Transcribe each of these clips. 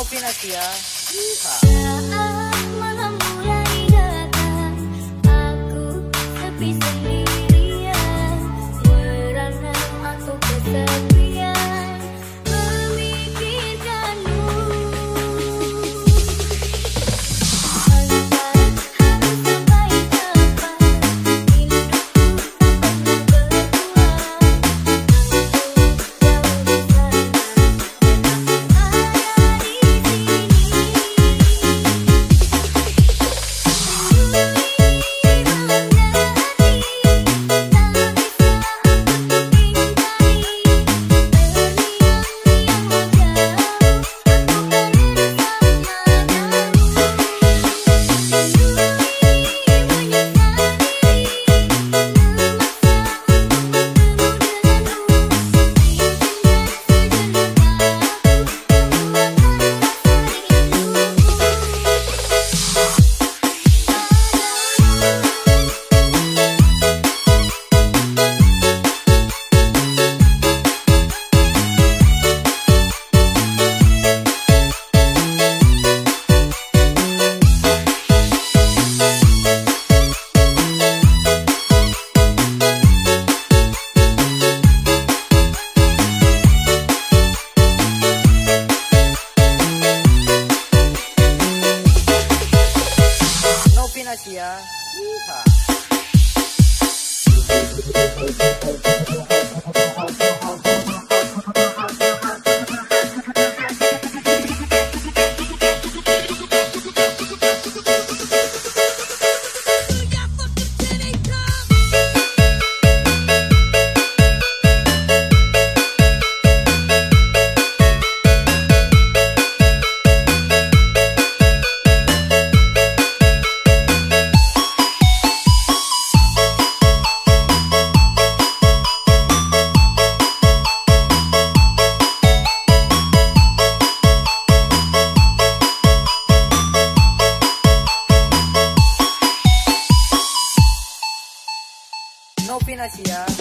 Novinasia. Yeehaw. 那企鹅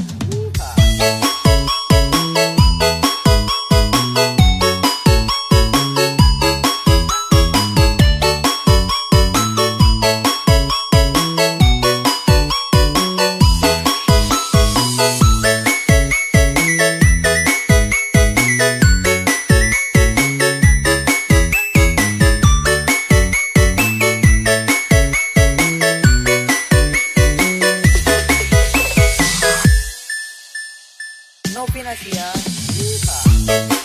no peanut here. Yeehaw.